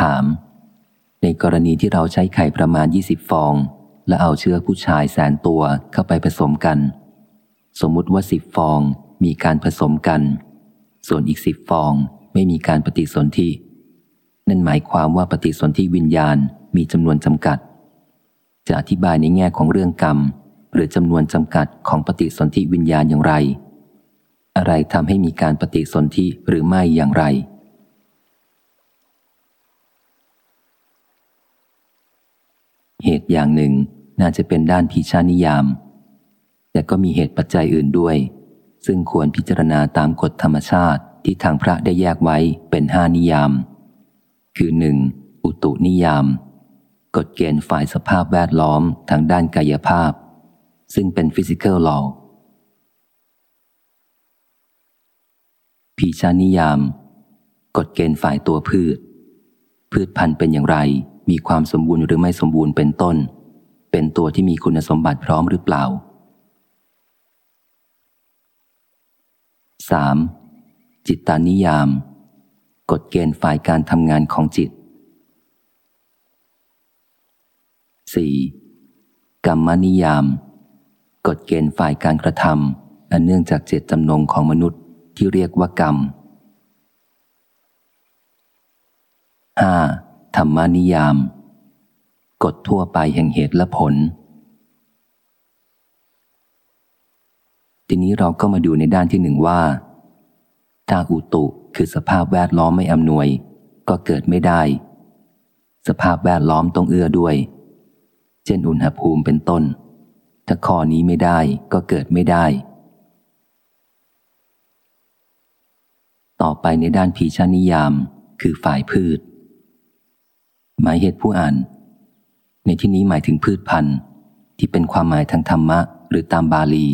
ถาม ในกรณีที่เราใช้ไข่ประมาณ 20 ฟอง และเอาเชื้อผู้ชายแสนตัวเข้าไปผสมกัน สมมุติว่า 10 ฟองมีการผสมกัน ส่วนอีก 10 ฟองไม่มีการปฏิสนธินั่นหมายความว่าปฏิสนธิวิญญาณมีจำนวนจำกัด จะอธิบายในแง่ของเรื่องกรรม หรือจำนวนจำกัดของปฏิสนธิวิญญาณอย่างไร อะไรทำให้มีการปฏิสนธิหรือไม่อย่างไร เหตุอย่างหนึ่งน่าจะเป็นด้านพิชานิยาม แต่ก็มีเหตุปัจจัยอื่นด้วย ซึ่งควรพิจารณาตามกฎธรรมชาติที่ทางพระได้แยกไว้เป็นห้านิยาม คือหนึ่งอุตุนิยาม กฎเกณฑ์ฝ่ายสภาพแวดล้อมทางด้านกายภาพ ซึ่งเป็นฟิสิกอลลอพีชานิยาม กฎเกณฑ์ฝ่ายตัวพืช พืชพันธุ์เป็นอย่างไร มีความสมบูรณ์หรือไม่สมบูรณ์เป็นต้น เป็นตัวที่มีคุณสมบัติพร้อมหรือเปล่า 3. จิตตานิยาม กฎเกณฑ์ฝ่ายการทำงานของจิต 4. กรรมนิยาม กฎเกณฑ์ฝ่ายการกระทำอันเนื่องจากเจตจำนงของมนุษย์ที่เรียกว่ากรรม 5. ธรรมานิยาม กฎทั่วไปแห่งเหตุและผล ทีนี้เราก็มาดูในด้านที่หนึ่งว่าถ้าอุตุคือสภาพแวดล้อมไม่อำนวย ก็เกิดไม่ได้ สภาพแวดล้อมต้องเอื้อด้วย เช่นอุณหภูมิเป็นต้น ถ้าข้อนี้ไม่ได้ก็เกิดไม่ได้ ต่อไปในด้านพีชานิยามคือฝ่ายพืช หมายเหตุผู้อ่าน ในที่นี้หมายถึงพืชพันธุ์ ที่เป็นความหมายทางธรรมะ หรือตามบาลี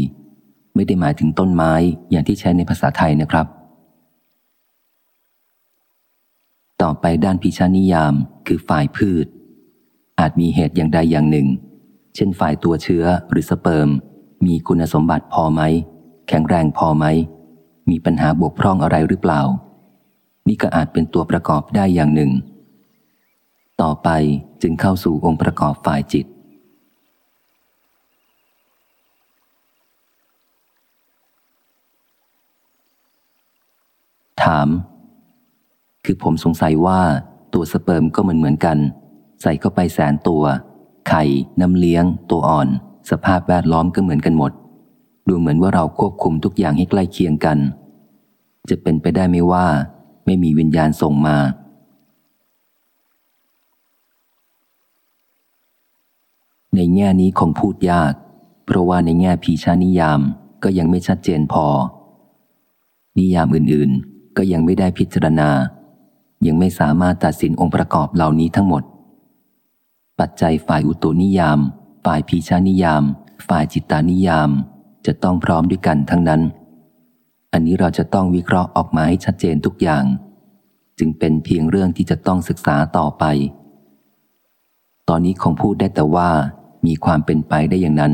ไม่ได้หมายถึงต้นไม้อย่างที่ใช้ในภาษาไทยนะครับ ต่อไปด้านพิชานิยามคือฝ่ายพืช อาจมีเหตุอย่างใดอย่างหนึ่ง เช่นฝ่ายตัวเชื้อหรือสเปิร์ม มีคุณสมบัติพอไหม แข็งแรงพอไหม มีปัญหาบกพร่องอะไรหรือเปล่า นี่ก็อาจเป็นตัวประกอบได้อย่างหนึ่ง ต่อไปจึงเข้าสู่องค์ประกอบฝ่ายจิต ถาม คือผมสงสัยว่าตัวสเปิร์มก็เหมือนเหมือนกัน ใส่เข้าไปแสนตัว ไข่ น้ำเลี้ยง ตัวอ่อน สภาพแวดล้อมก็เหมือนกันหมด ดูเหมือนว่าเราควบคุมทุกอย่างให้ใกล้เคียงกัน จะเป็นไปได้ไหมว่า ไม่มีวิญญาณส่งมา ใน แง่นี้คงพูดยาก เพราะว่าในแง่พีชานิยามก็ยังไม่ชัดเจนพอ นิยามอื่นๆ ก็ยังไม่ได้พิจารณา ยังไม่สามารถตัดสินองค์ประกอบเหล่านี้ทั้งหมด ปัจจัยฝ่ายอุตุนิยาม ฝ่ายพีชานิยาม ฝ่ายจิตตานิยาม จะต้องพร้อมด้วยกันทั้งนั้น อันนี้เราจะต้องวิเคราะห์ออกมาให้ชัดเจนทุกอย่าง จึงเป็นเพียงเรื่องที่จะต้องศึกษาต่อไปตอนนี้คงพูดได้แต่ว่า มีความเป็นไปได้อย่างนั้น